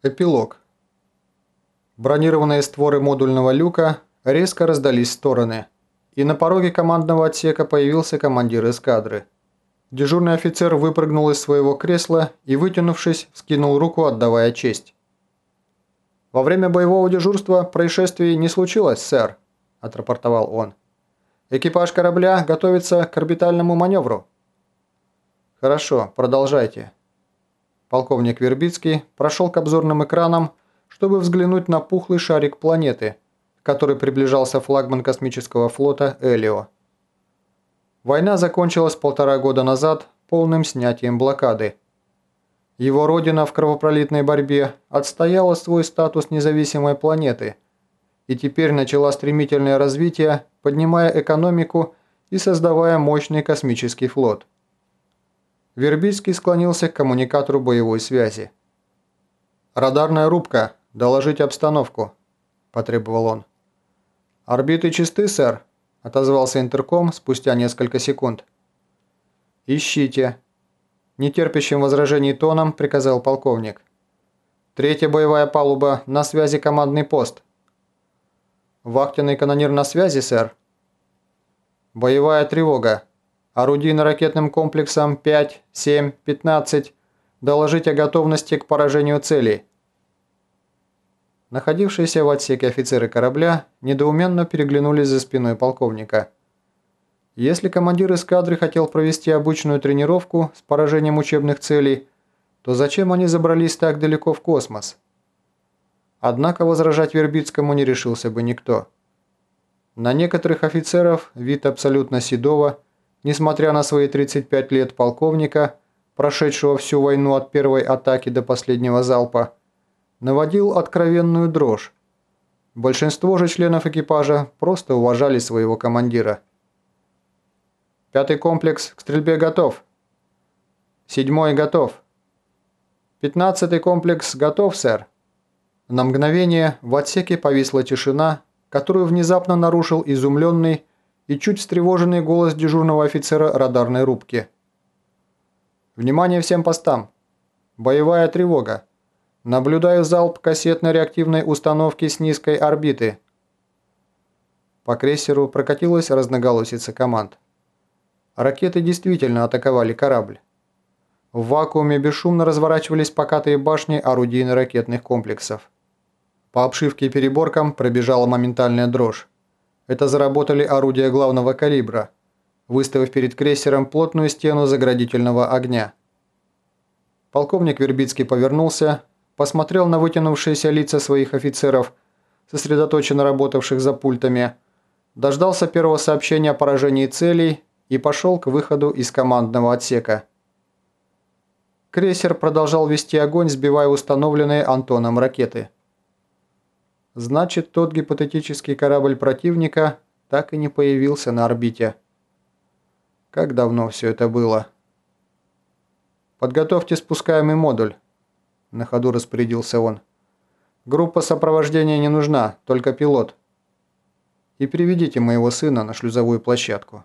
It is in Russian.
Эпилог. Бронированные створы модульного люка резко раздались в стороны, и на пороге командного отсека появился командир эскадры. Дежурный офицер выпрыгнул из своего кресла и, вытянувшись, скинул руку, отдавая честь. «Во время боевого дежурства происшествий не случилось, сэр», – отрапортовал он. «Экипаж корабля готовится к орбитальному маневру». «Хорошо, продолжайте», Полковник Вербицкий прошел к обзорным экранам, чтобы взглянуть на пухлый шарик планеты, к которой приближался флагман космического флота «Элио». Война закончилась полтора года назад полным снятием блокады. Его родина в кровопролитной борьбе отстояла свой статус независимой планеты и теперь начала стремительное развитие, поднимая экономику и создавая мощный космический флот. Вербицкий склонился к коммуникатору боевой связи. «Радарная рубка. Доложить обстановку», – потребовал он. «Орбиты чисты, сэр», – отозвался интерком спустя несколько секунд. «Ищите», – нетерпящим возражений тоном приказал полковник. «Третья боевая палуба на связи командный пост». «Вахтенный канонир на связи, сэр». «Боевая тревога. Орудийно-ракетным комплексом 5, 7, 15 доложить о готовности к поражению целей. Находившиеся в отсеке офицеры корабля недоуменно переглянулись за спиной полковника. Если командир эскадры хотел провести обычную тренировку с поражением учебных целей, то зачем они забрались так далеко в космос? Однако возражать Вербицкому не решился бы никто. На некоторых офицеров вид абсолютно седого – несмотря на свои 35 лет полковника, прошедшего всю войну от первой атаки до последнего залпа, наводил откровенную дрожь. Большинство же членов экипажа просто уважали своего командира. «Пятый комплекс к стрельбе готов». «Седьмой готов». «Пятнадцатый комплекс готов, сэр». На мгновение в отсеке повисла тишина, которую внезапно нарушил изумленный, и чуть встревоженный голос дежурного офицера радарной рубки. «Внимание всем постам! Боевая тревога! Наблюдаю залп кассетно-реактивной установки с низкой орбиты!» По крейсеру прокатилась разноголосица команд. Ракеты действительно атаковали корабль. В вакууме бесшумно разворачивались покатые башни орудийно-ракетных комплексов. По обшивке и переборкам пробежала моментальная дрожь. Это заработали орудия главного калибра, выставив перед крейсером плотную стену заградительного огня. Полковник Вербицкий повернулся, посмотрел на вытянувшиеся лица своих офицеров, сосредоточенно работавших за пультами, дождался первого сообщения о поражении целей и пошел к выходу из командного отсека. Крейсер продолжал вести огонь, сбивая установленные Антоном ракеты. Значит, тот гипотетический корабль противника так и не появился на орбите. Как давно все это было? «Подготовьте спускаемый модуль», – на ходу распорядился он. «Группа сопровождения не нужна, только пилот. И приведите моего сына на шлюзовую площадку».